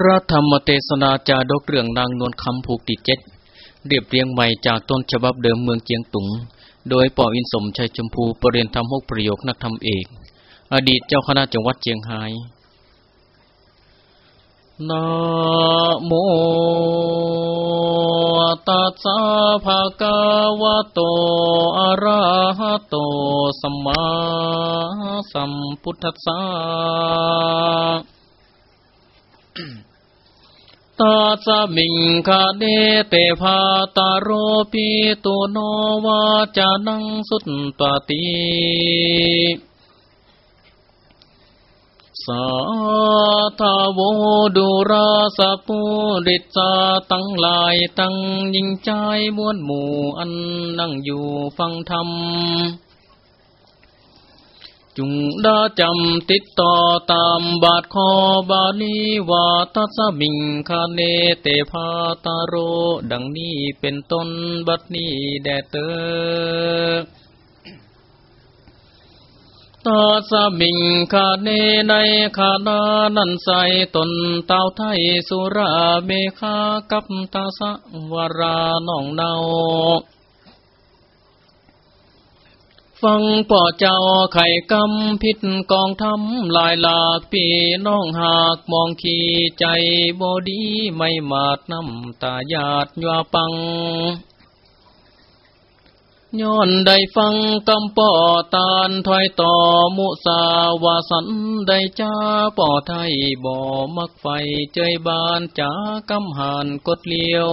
พระธรรมเทศนาจาดกเรื่องนางนวลคำผูกติดเจ็ดเรียบเรียงใหม่จากต้นฉบับเดิมเมืองเจียงตุง โดยป่ออินสมชัยชมพูประเรียนธรรมหกประโยคนักธรรมเอก อดีตเจ้าคณะจังหวัดเจียงไฮ้นะโมตัสสะภะคะวะโตอะระหะโตสัมมาสัมพุทธัสสะ ตาสมิงคาเดเตภาตาโรปิตุโนวาจานังสุตตติสาธาวดุราสปุริจาตั้งลายตั้งยิงใจมวนหมู่อันนั่งอยู่ฟังธรรม จุงดาจำติดต่อตามบาทคอบาลีวาทัสมิงคาเนเตพาตาโร ดังนี้เป็นต้นบัดนี้แดเตอตาสมิงคาเนในคานานันใสตนเต้าไทยสุราเมฆากับตาสะวราน้องเนา ฟังป่อเจ้าไข่กำพิษกองทำลายหลากพี่น้องหากมองขีใจบอดีไม่มาดน้ำตาญาติยัวปัง ย้อนได้ฟังกำป่อตาลถอยต่อมุสาวาสันได้จ้าป่อไทยบ่อมักไฟเจยบานจ้ากำหานกดเลียว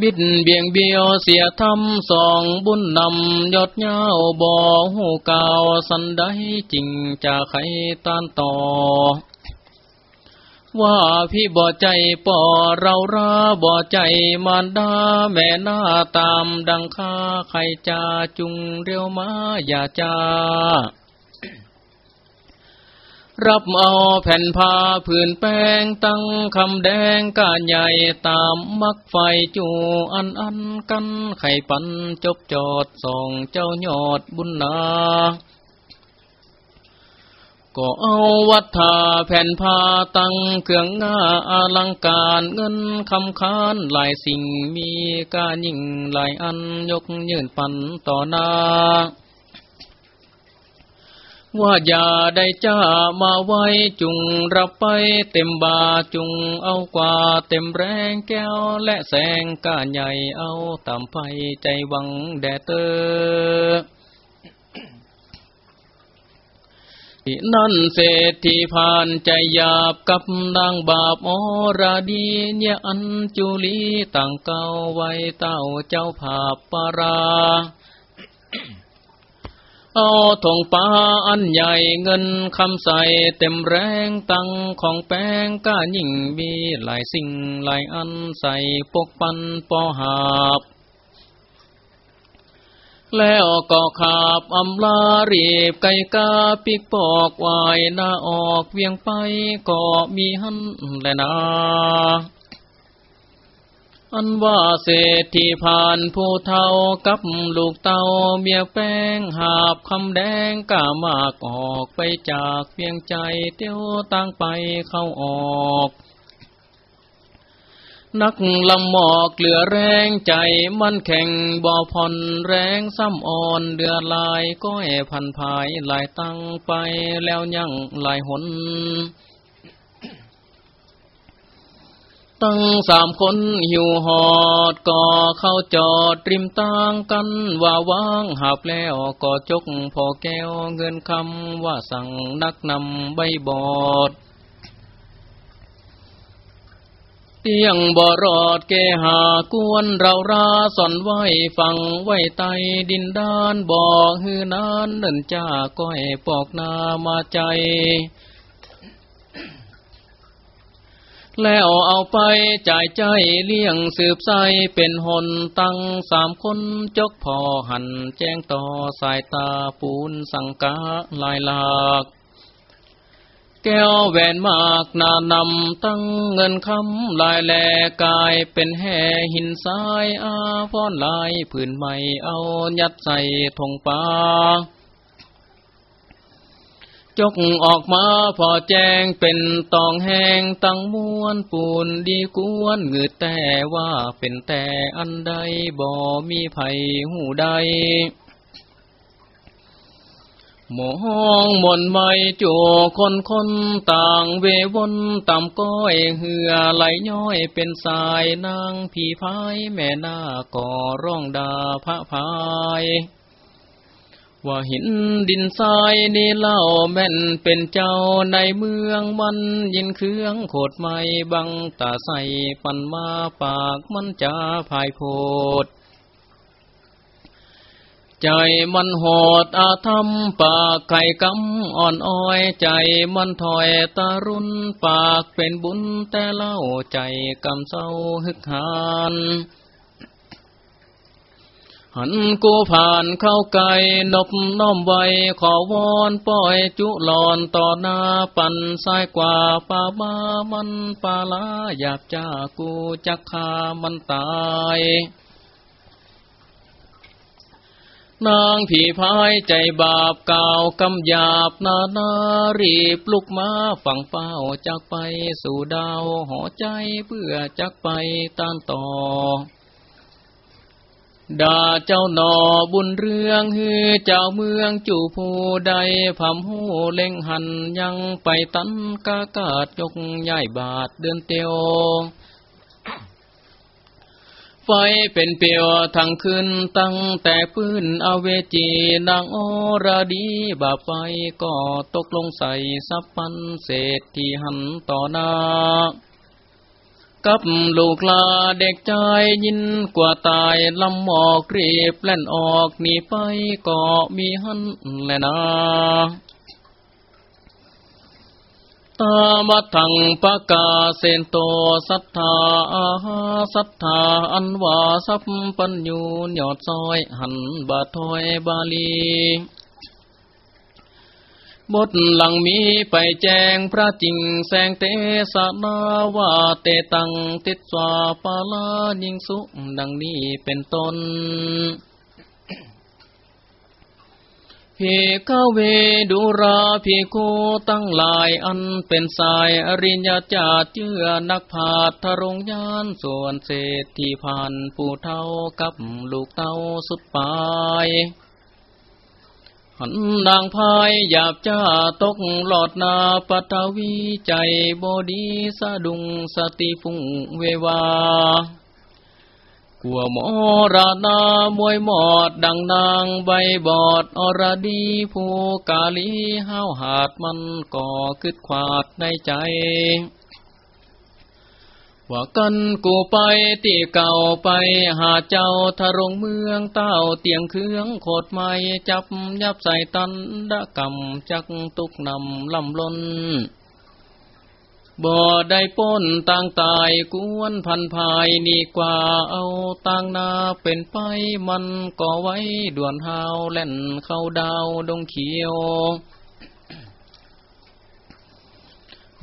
บิดเบียงเบียวเสียทำสองบุญนำยอดเย้าบ่อหูกาวสันได้จริงจะไขต้านต่อ ว่าพี่บ่อใจป่อเราราบ่อใจมารดาแม่หน้าตามดังข้าใครจาจุงเรียวมาอย่าจา รับเอาแผ่นผ้าผืนแป้งตั้งคำแดงก้าใหญ่ตามมักไฟจูอันอันกันไข่ปันจบจอดส่องเจ้ายอดบุญนาก็เอาวัฏฐาแผ่นผ้าตั้งเครื่องงาอลังการเงินคำค้านหลายสิ่งมีการยิ่งหลายอันยกยืนปันต่อหน้า ว่าอย่าได้จ้ามาไว้จุงรับไปเต็มบาจุงเอากว่าเต็มแรงแก้วและแสงก้าใหญ่เอาตามไฟใจหวังแดเตอนั่นเศรษฐีผ่านใจหยาบกับนางบาปอราดีเนี่ยอันจุลีต่างเก่าไว้เต้าเจ้าภาปารา เอาทองป้าอันใหญ่เงินคำใสเต็มแรงตังของแป้งก้ายิ่งมีหลายสิ่งหลายอันใส่ปกปันปอหาบ แล้วก็ขาบอำลารีบไก่กาปิกปอกวายนาออกเวียงไปก็มีหันแลนา อันว่าเศรษฐีผ่านผู้เท่ากับลูกเต่าเมียแป้งหาบคำแดงก้ามากออกไปจากเพียงใจเตี้ยวตั้งไปเข้าออก นักลำหมอกเหลือแรงใจมันแข่งบ่อผ่อนแรงซ้ำอ่อนเดือดลายก้อยพันภายหลายตั้งไปแล้วยังหลายหน ตั้งสามคนหิวหอดก็เข้าจอดริมต่างกันว่าว่างหับแล้วก็จกพอแก้วเงินคำว่าสั่งนักนำใบบอดเตียงบ่รอดเกหากวนเราราสอนไว้ฟังไว้ไตดินด้านบ่ฮือนานเนินจ้าก้อยปอกนามาใจ แล้วเอาไปจ่ายใจเลี้ยงสืบใสเป็นหนตั้งสามคนจกพอหันแจ้งต่อสายตาปูนสังกาลายหลากแก้วแหวนมากนานำตั้งเงินคำลายแลกายเป็นแห่หินทรายอาฟ้อนลายผืนใหม่เอายัดใส่ธงปา จกออกมาพอแจ้งเป็นตองแห้งตั้งม้วนปูนดีกวนเงืดแต่ว่าเป็นแต่อันใดบ่มีไผหูใดหมองมนไม่จูคนคนต่างเววนต่ำก้อยเหือไหลย้อยเป็นสายนางผีพายแม่นาก่อร้องดาพระพาย ว่าหินดินทรายนี่เล่าแม่นเป็นเจ้าในเมืองมันยินเครื่องโคดไม่บังตาใสปันมาปากมันจะพายโพดใจมันโหดอาธรรมปากไข่กำอ่อนอ้อยใจมันถอยตารุนปากเป็นบุญแต่เล่าใจกำเศร้าฮึกหาน หันกูผ่านเข้าไกลนบน้อมไว้ขอวอนป้อยจุหลอนต่อหน้าปันซ้ายกว่าป่าบ้ามันปาลาหยาบจ้ากูจักคามันตายนางผีพายใจบาปก่าวกำหยาบนานารีบลุกมาฝั่งเป้าจากไปสู่ดาวหอใจเพื่อจักไปต้านต่อ ด่าเจ้าหนอบุญเรื่องฮือเจ้าเมืองจู่ผู้ใดผำหูเล่งหันยังไปตันกากาดยกใหญ่บาทเดินเตียว ไฟเป็นเปียวทั้งคืนตั้งแต่พื้นอเวจีนางอรดีบาไฟก็ตกลงใส่สับปันเศษที่หันต่อหน้า กับลูกลาเด็กใจยินกว่าตายลำหมอกรีบแล่นออกหนีไปก็มีหันแลนาตามัทังปะกาเซนโตสัทธาอาหาสัทธาอันวาสัพปัญญูยอดซอยหันบาทอยบาลี บทหลังมีไปแจ้งพระจริงแสงเตสนาวาเตตังติดสวาปาลายิงสุดังนี้เป็นต้นพีกเวดุราพีโคตั้งหลายอันเป็นสายอริญญาจาเจือนักผาทรงยานส่วนเศรษที่ผ่านผู้เท่ากับลูกเต้าสุดปลาย หันนางพายหยาบจ้าตกหลอดนาปัทวีใจบอดีสะดุงสติฟุ้งเววา กัวหมอราณามวยหมอดดังนางใบบอดอรดีผู้กาลีห้าวหาดมันก่อคึดขวาดในใจ ว่ากันกูไปตีเก่าไปหาเจ้าทะรงเมืองเต้าเตียงเครื่องโคดไม้จับยับใส่ตันดะกำจักตุกนำลำลนบ่ได้ป้นต่างตายกวนพันภายนี่กว่าเอาต่างนาเป็นไปมันก่อไว้ด่วนหาวเล่นเข้าดาวดงเขียว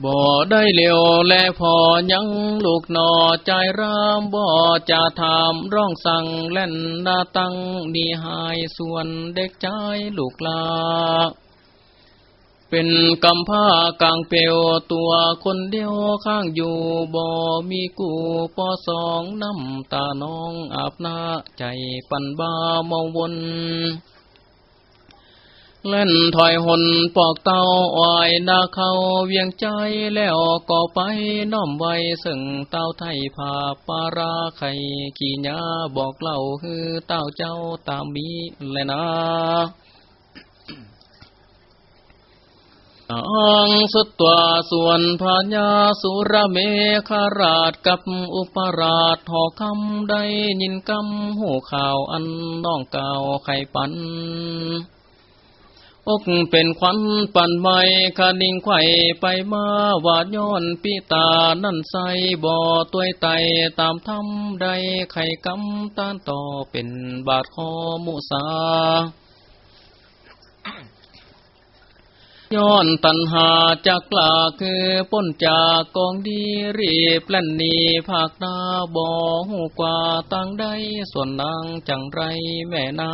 บ่ได้เลี้ยวแลพอยังลูกนอใจรามบ่จะถามร้องสั่งเล่นนาตังนีหายส่วนเด็กใจลูกลา เป็นกำผ้ากลางเปียวตัวคนเดียวข้างอยู่บ่มีกูปอสองน้ำตาน้องอาบนาใจปันบ้ามองวน เล่นถอยหนปอกเตาอ้อยนาเขาเวียงใจแล้วก็ไปน้อมไว้ซึ่งเต้าไทยผาปาราไข่ขี่ยาบอกเล่าคือเต้าเจ้าตามมีแลยนะอังสุดตัวส่วนพญาสุรเมฆราชกับอุปราชหอคำได้ยินกำหูข่าวอันน้องเก่าไข่ปัน อกเป็นควันปั่นไม้คานิ่งไข่ไปมาวาดย้อนปีตานั่นใสบ่อตัวไตตามทำใดไข่กำต้านต่อเป็นบาดคอมุสาย้อนตันหาจากลาคือป้นจากกองดีรีบแล่นนีภาคนาบ่อหูกว่าตั้งใดส่วนนางจังไรแม่นา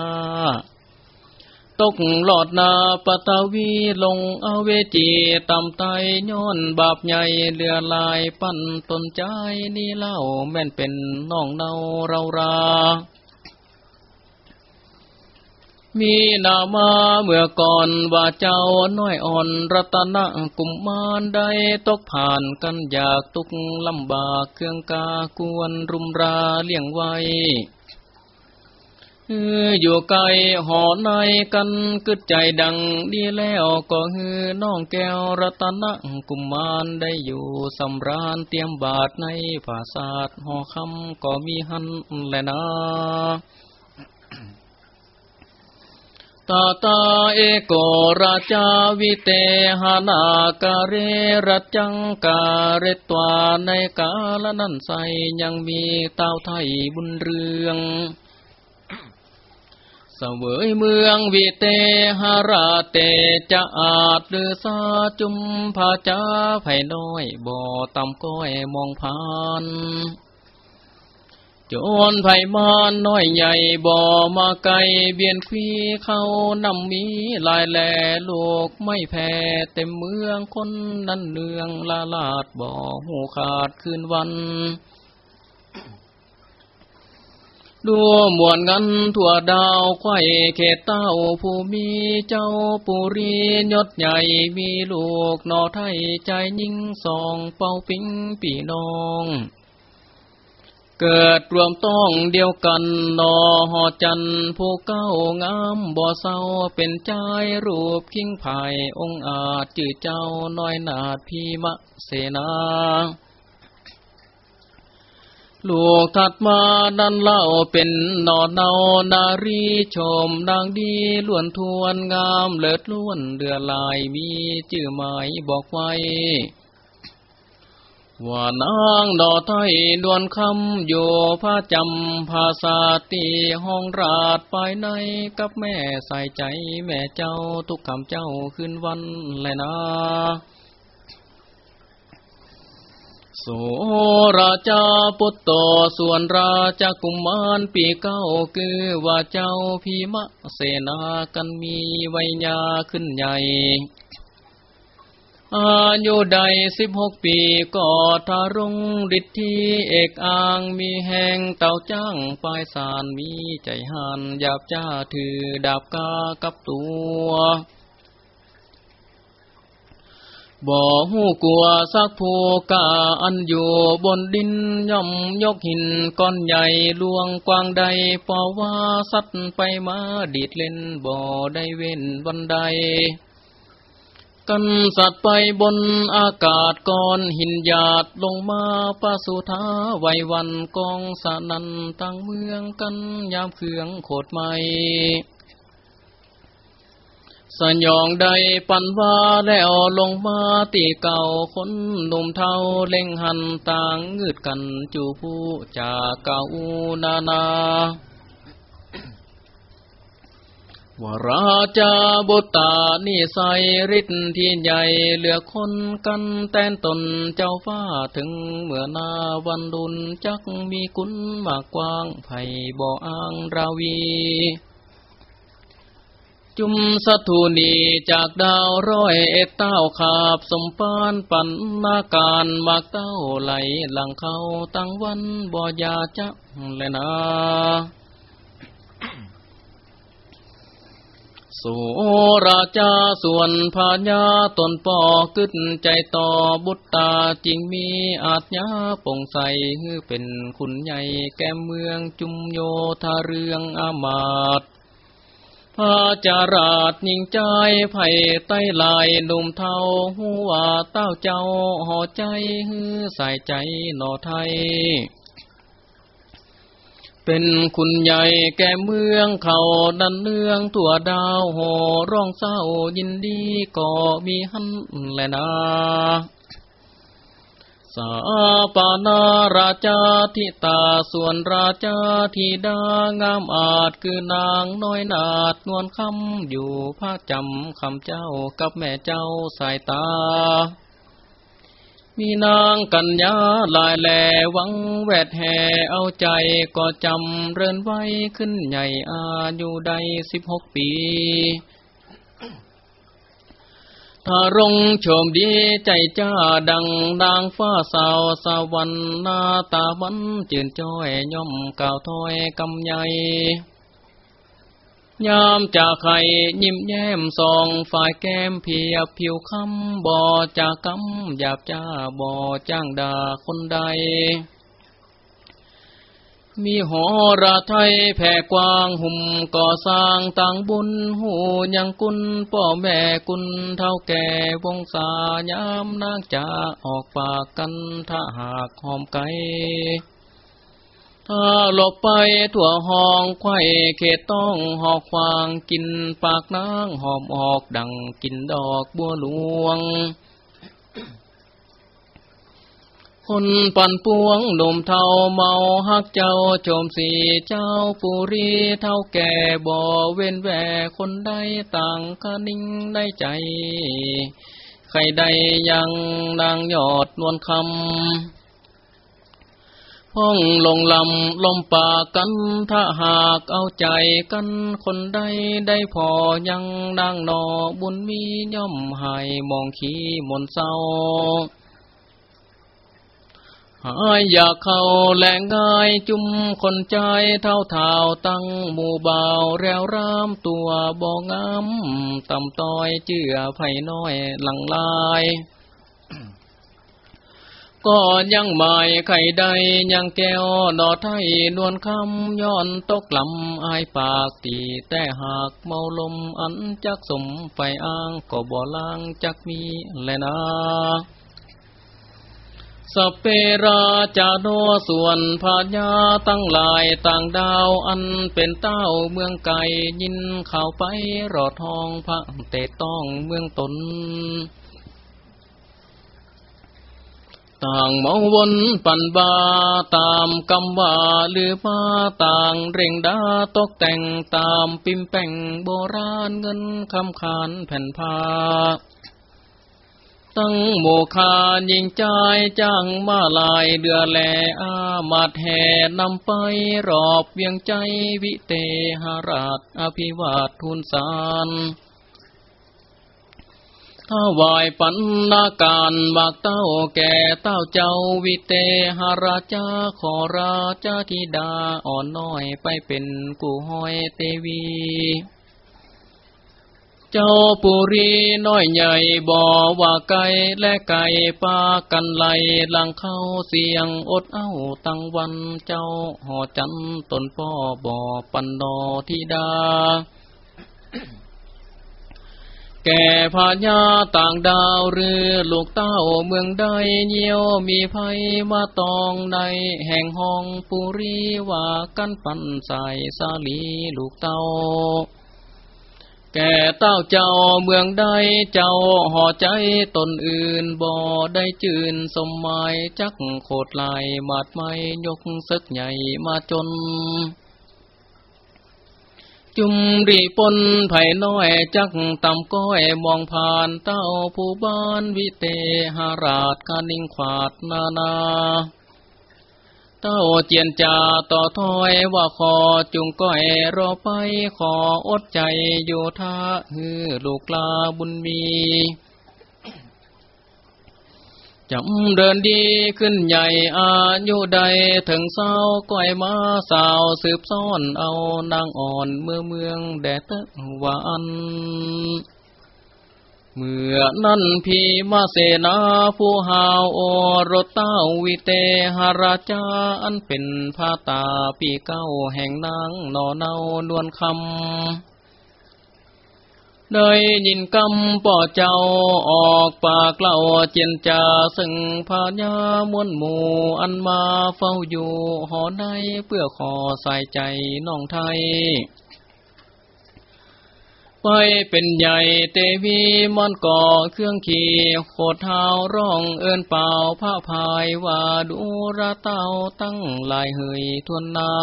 ตกหลอดนาปตาวีลงอเวจีตำไตย้อนบาปใหญ่เลือลายปั้นตนใจนี่เล่าแม่นเป็นน้องเนาเรารามีนามาเมื่อก่อนว่าเจ้าน้อยอ่อนรัตนะกุมมารได้ตกผ่านกันอยากตุกลำบากเครื่องกากวนรุมราเลี้ยงไว้ ออยู่ไกลหอในกันกึดใจดังดีแล้วก็ฮือน้องแก้วรัตนกุมมารได้อยู่สำราญเตรียมบาทในภาษาทหอคำก็มีหันแลนะตาตาเอโกราชาวิเตหานากาเรรจังกาเรตวาในกาลนั้นใสยังมีเต้าไทยบุญเรือง สวยเมืองวิเตหราเตจะอาจหรือสาจุมพาจาไผ่น้อยบ่อตำก้อยมองผ่านโจนไผ่มานน้อยใหญ่บ่อมาไกลเบียนคีเข้านำมีลายแหล่ลูกไม่แพ้เต็มเมืองคนนั้นเนืองลาลาดบ่อหูขาดคืนวัน ดูมวนงันทั่วดาวไข่เขตเต้าผู้มีเจ้าปุรียศใหญ่มีลูกนอไทยใจยิ่งสองเป่าปิงปีน้อง เกิดรวมต้องเดียวกันนอหอจันผู้เก้างามบ่อเศร้าเป็นใจรูปคิงภายองอาจจื่อเจ้าน้อยนาดพีมะเสนา ลูกถัดมาดันเล่าเป็นนอนเนานารีชมนางดีล้วนทวนงามเลิศล้วนเดือลายมีชื่อหมายบอกไว้ว่านางดอไทยดวนคำอยู่พระจำภาษาตีห้องราดไปในกับแม่ใส่ใจแม่เจ้าทุกคำเจ้าขึ้นวันเลยนะ สราชาปุตโตส่วนราชากุมารปีเก้าคือว่าเจ้าพีมะเสนากันมีไวยาขึ้นใหญ่อายุใดสิบหกปีก็ทารุงฤทธิเอกอ่างมีแห่งเต่าจ้างปลายสารมีใจหันหยาบจ้าถือดาบกากับตัว บ่หูกลัวสักผู้กาอันอยู่บนดินย่อมยกหินก้อนใหญ่ลวงกว้างใดปอว่าสัตว์ไปมาดีดเล่นบ่ได้เว้นวันใด กันสัตว์ไปบนอากาศก้อนหินหยาดลงมาปะสุธาไววันกองสนันตั้งเมืองกันยามเครื่องโคดไม่ สยองใดปันว่าแล้วลงมาตีเก่าคนหนุ่มเทาเล่งหันต่างงืดกันจูผู้จากเก่านานาวราจาบุตานิสัยฤทธิ์ที่ใหญ่เหลือคนกันแต้นตนเจ้าฟ้าถึงเมื่อนาวันดุลจักมีกุลมากกว้างไผ่บ่ออ้างราวี จุมสัตุนีจากดาวร้อยเอ็ดเต้าขาบสมปานปันนาการมากเต้าไหลหลังเขาตั้งวันบ่ยาจะเลยนะสุราชาส่วนพาญาตนปอกึดใจต่อบุตตาจริงมีอาจญาปงใสฮือเป็นคุณใหญ่แก้มเมืองจุมโยธาเรืองอามาต พาจาราดยิงใจไผ่ใต้ลายหนุ่มเทาหัวเต้าเจ้าห่อใจฮือใส่ใจหนอไทย เป็นคุณใหญ่แก่เมืองเขาดันเนืองตัวดาวหอร้องเศร้ายินดีก็มีหันแลนะ สาปานาราชาทิตาส่วนราชาธิดางามอาจคือนางน้อยนาดนวลคำอยู่พระจำคำเจ้ากับแม่เจ้าสายตา มีนางกัญญาลายแหลวังแวดแห่เอาใจก็จำเรินไว้ขึ้นใหญ่อาอยุได้สิบหกปี ถ้ารงชมดีใจจ้าดังดางฟ้าสาวสวรรค์นาตาวันจืนจ้อยย่อมก่าวถอยกำใหญ่ยามจากไข่ยิ้มแย้มสองฝ่ายแก้มเพียบผิวคำบ่อจากกำหยาบจ้าบ่อจ้างด่าคนใด มีหอระไทยแผ่กว้างหุ่มก่อสร้างต่างบุญหูยังกุลพ่อแม่กุลเท่าแก่วงสายามนางจะออกปากกันถ้าหากหอมไก่ถ้าหลบไปทั่วห้องไข่เขตต้องหอกฟางกินปากนางหอมออกดังกินดอกบัวหลวง คนปั่นปวงหนุ่มเทาเมาฮักเจ้าโจมสีเจ้าปุรีเท่าแก่บ่อเว้นแวคนใดต่างคนิ่งได้ใจ ใครใดยังนางยอดนวลคำห้องลงลำลมป่ากันถ้าหากเอาใจกันคนใดได้พอยังนางนอบุญมีย่อมหายมองขี้มนเศร้า หายอยากเข้าแหลงง่ายจุ่มคนใจเท่าเท่าตั้งหมู่บ่าแรวรามตัวบ่งามต่ำต้อยเจือไผ่น้อยหลังลายก็ยังหมายไข่ใดยังแก้วดอไทยนวลคำย้อนตกลำอายปากตีแต่หากเมาลมอันจักสมไฟอ้างก็บ่ล่างจักมีแลยนะ สเปราจาโนส่วนพาญาตั้งหลายต่างดาวอันเป็นเต้าเมืองไก่ยินข่าวไปรอทองพระเตต้องเมืองตน ต่างเมาวนปันบาตามกำว่าลือมาต่างเร่งดาตกแต่งตามปิมแป่งโบราณเงินคำขานแผ่นผ้า ตั้งโมคายิงใจจ้างมาลายเดือแลอามาแห่นำไปรอบเวียงใจวิเตหราชอภิวาททุนสารถวายปันนาการบากเต้าแก่เต้าเจ้าวิเตหราชาขอราชาธิดาอ่อนน้อยไปเป็นกูห้อยเตวี เจ้าปุรีน้อยใหญ่บ่อว่าไก่และไก่ปากันไหลหลังเข้าเสียงอดเอ้าตั้งวันเจ้าหอจันตนพ่อบ่อปันดอธิดา แก่พาญาต่างดาวเรือลูกเต้าเมืองใดเยี่ยวมีภัยมาตองใดแห่งห้องปุรีว่ากันปันใสสาลีลูกเต้า แก่เต้าเจ้าเมืองใดเจ้าห่อใจตนอื่นบ่ได้จืนสมหมายจักโคดลายมาดไม่ยกซึกใหญ่มาจน จุมรีปนไผ่น้อยจักต่ำก้อยมองผ่านเต้าผู้บ้านวิเตหราชกานิงขวาดนานา เต้าเจียนจาต่อถอยว่าขอจุงก้อยรอไปขออดใจอยู่ท่าฮือลูกลาบุญมีจำเดินดีขึ้นใหญ่อายุใดถึงเศร้าก้อยมาสาวสืบซ่อนเอานางอ่อนเมื่อเมืองแดดวาน เมื่อนั้นพีมาเสนาผู้หาวโอรเต้าวิเตหราชาอันเป็นพาตาปีเก้าแห่งนางนอเนานวลคำได้ยินกำป่อเจ้าออกปากเล่าเจียนจาซึ่งพาญามวนหมู่อันมาเฝ้าอยู่หอในเพื่อขอใส่ใจน้องไทย ไปเป็นใหญ่เตวีมันก่อเครื่องขี่โคดเท้าร้องเอินเป่าผ้าพายว่าดูระเต้าตั้งลายเหยทวนนา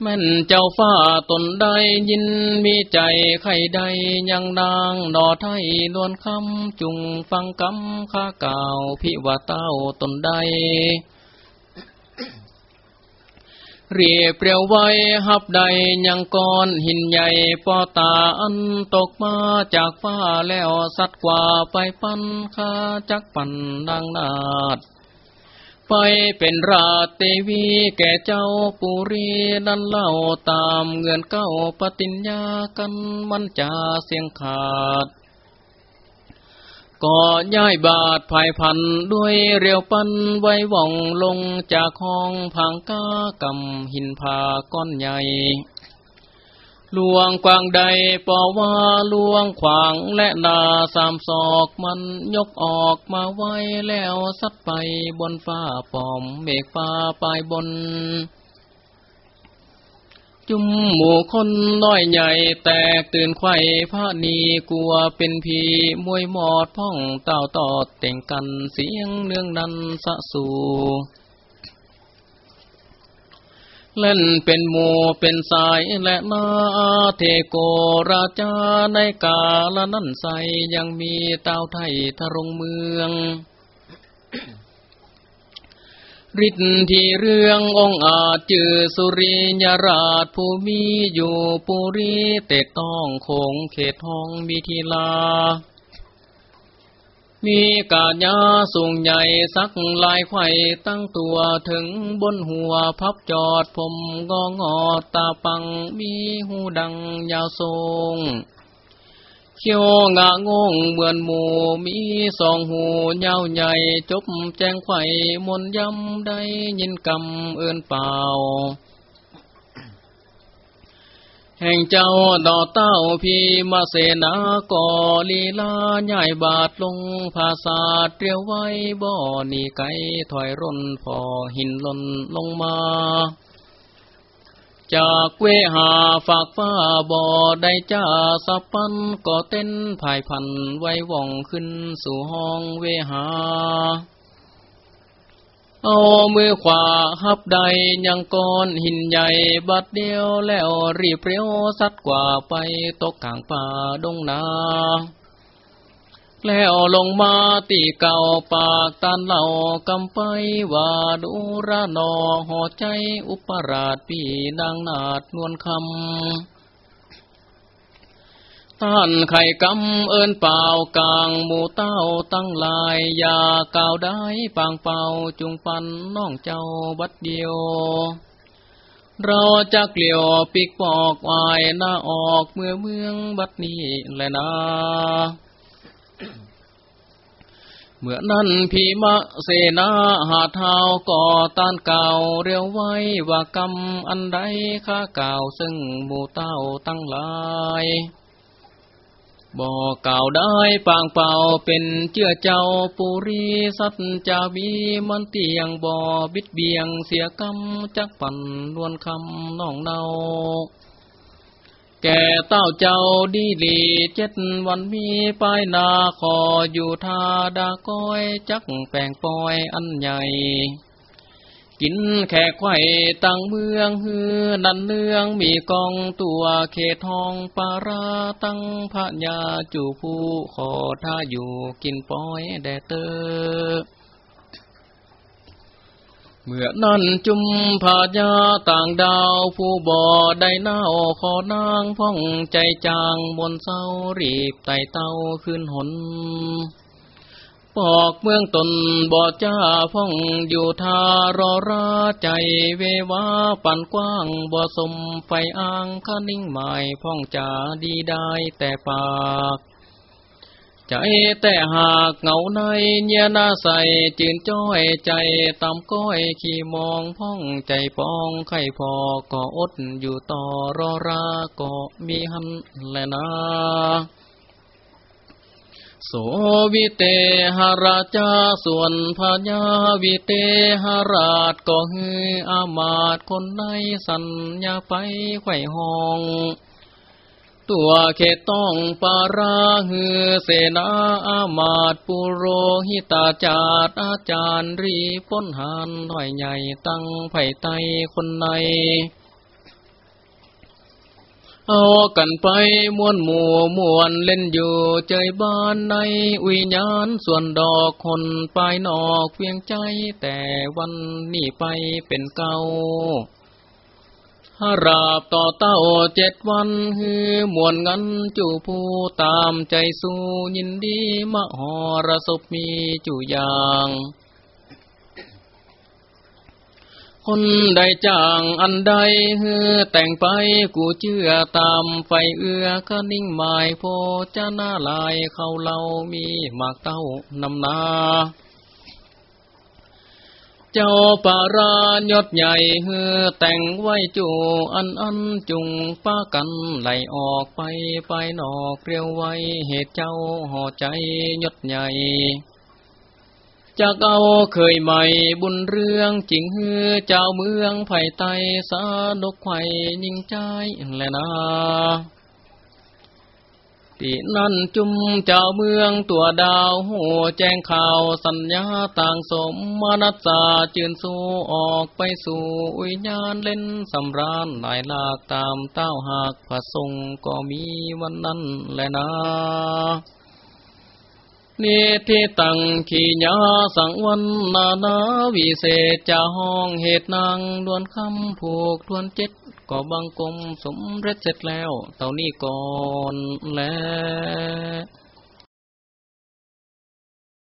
แม่นเจ้าฟ้าตนใดยินมีใจใครใดยังนางนอไทยนวลคำจุงฟังคำข้าเก่าพิว่าเต้าตนใด เรียเปรียวไว้หับใดยังก้อนหินใหญ่ปอตาอันตกมาจากฟ้าแล้วสัตว์กว่าไปปันข้าจักปั่นดังนาด ไปเป็นราชเตวีแก่เจ้าปุรีนั้นเล่าตามเงื่อนเก้าปฏิญญากันมันจาเสียงขาด ก็ย้ายบาทภายพันด้วยเรียวปันไว้ว่องลงจากห้องพังก้ากำหินผาก้อนใหญ่ลวงกวางใดปอว่าลวงขวางและนาสามศอกมันยกออกมาไว้แล้วสัดไปบนฟ้าปอมเมฆฟ้าปลายบน จุมหมู่คนน้อยใหญ่แตกตื่นไข่พระนีกลัวเป็นผีมวยหมอดพ่องเต่าตอดแต่งกันเสียงเนื่องนันสะสูเล่นเป็นหมูเป็นสายและนาเทโกราชาในกาลนั้นใสยังมีเต้าไทยทรงเมือง ฤทธิ์ที่เรื่ององอาจจือสุริยราชผู้มีอยู่ปุรีเตต้องคงเขตห้องมีทีลา มีกาญาสูงใหญ่สักลายไข่ตั้งตัวถึงบนหัวพับจอดผมงองอตาปังมีหูดังยาวทรง เขียวงะงงเหมือนหมูมีสองหูยาวใหญ่จบแจงไข่มนยำได้ยินกำเอินเปล่า แห่งเจ้าดอเต้าพีมาเสนากอลีลาใหญ่บาทลงภาษาเตรียวไว้บ่อนี่ไก่ถอยร่นพอหินล่นลงมา จากเวหาฝากฟ้าบ่อได้จ้าสับปันก็เต้นภายพันไว้ว่องขึ้นสู่ห้องเวหา เอามือขวาหับใดยังก้อนหินใหญ่บัดเดียวแล้วรีบเรียวสัดกว่าไปตกกลางป่าดงนา แล้วลงมาตีเก่าปากตันเหล่ากำไปว่าดูระนอหอใจอุปราชปีนางนาดนวลคำท่านไข่กำเอินเป่ากลางหมู่เต้าตั้งลายยาเก่าได้ปางเป่าจุงปันน้องเจ้าบัดเดียว เราจะเกลียวปิกปอกวายหน้าออกเมื่อเมืองบัดนี้แหลยนะ เมื่อนั้นพีมะเสนาหาเท้าก่อต้านเก่าเรียวไว้ว่ากำอันใดข้าเก่าซึ่งหมู่เต้าตั้งหลายบ่เก่าได้ปางเป่าเป็นเจื้อเจ้าปุรีสัตจาบีมันเตียงบ่บิดเบียงเสียกำจักปั่นลวนคำน้องเนา แก่เต้าเจ้าดีดีเจ็ดวันมีป้ายนาขออยู่ทาดาก้อยจักแปลงปอยอันใหญ่ กินแขกไข่ตั้งเมืองฮือนันเนืองมีกองตัวเขตทองปาราตั้งพระยาจูผู้ขอท่าอยู่กินปอยแดเตอ เมื่อนั้นจุมพายาต่างดาวผู้บ่อได้เน่าขอนางพ่องใจจางบนเศร้ารีบไต่เต้าขึ้นหน ปอกเมืองตนบ่อจ้าพ่องอยู่ทารอราใจเววาปั่นกว้างบ่สมไฟอ้างคนิ่งหมายพ่องจาดีได้แต่ปาก ใจแต่หากเหงาในเนียนาใสจืนจ้อยใจตามก้อยขี่มองพ่องใจปองไข่พอก็อดอยู่ต่อรอราก็มีหันแลนะโสวิเตหราชาส่วนพญาวิเตหราชก็ฮืออามาตคนในสัญญาไปไข่ห้อง ตัวเขตต้องปาราฮือเสนาอามาตปุโรหิตาจาตอาจารย์รีพ้นหานหน่อยใหญ่ตั้งไผ่ไตคนใน เอากันไปมวนหมู่มวนเล่นอยู่เจยบ้านในวิญญาณส่วนดอกคนปลายนอกเพียงใจแต่วันนี้ไปเป็นเก่า หราบต่อเต้าเจ็ดวันฮือมวนงันจูผู้ตามใจสู้ยินดีมหรสพมีจูอย่างคนใดจ้างอันใดเฮือแต่งไปกูเชื่อตามไฟเอื้อก็นิ่งหมายโพจะน่าลายเขาเล่ามีหมากเต้านำนา เจ้าปารายศใหญ่เฮือแต่งไว้จูอันอันจุงป้ากันไหลออกไปไปนอกเรียวไว้เหตุเจ้าห่อใจยศใหญ่จากเอาเคยใหม่บุญเรื่องจริงเฮือเจ้าเมืองไผ่ไตสานุกไข่ยิงใจและนะ ตีนั่นจุมเจ้าเมืองตัวดาวหัวแจ้งข่าวสัญญาต่างสมมนัสสาจืนสู้ออกไปสู่อุญญาณเล่นสำราญหลายลากตามเต้าหากพระทรงก็มีวันนั้นแหละนะนิทิตังขีญาสังวันนานาวิเศษจะห้องเหตุนางดวนคำผูกทวนเจ็ด ก็บังกลมสมเรจเสร็จแล้ว เต่านี้ก่อนแล้ว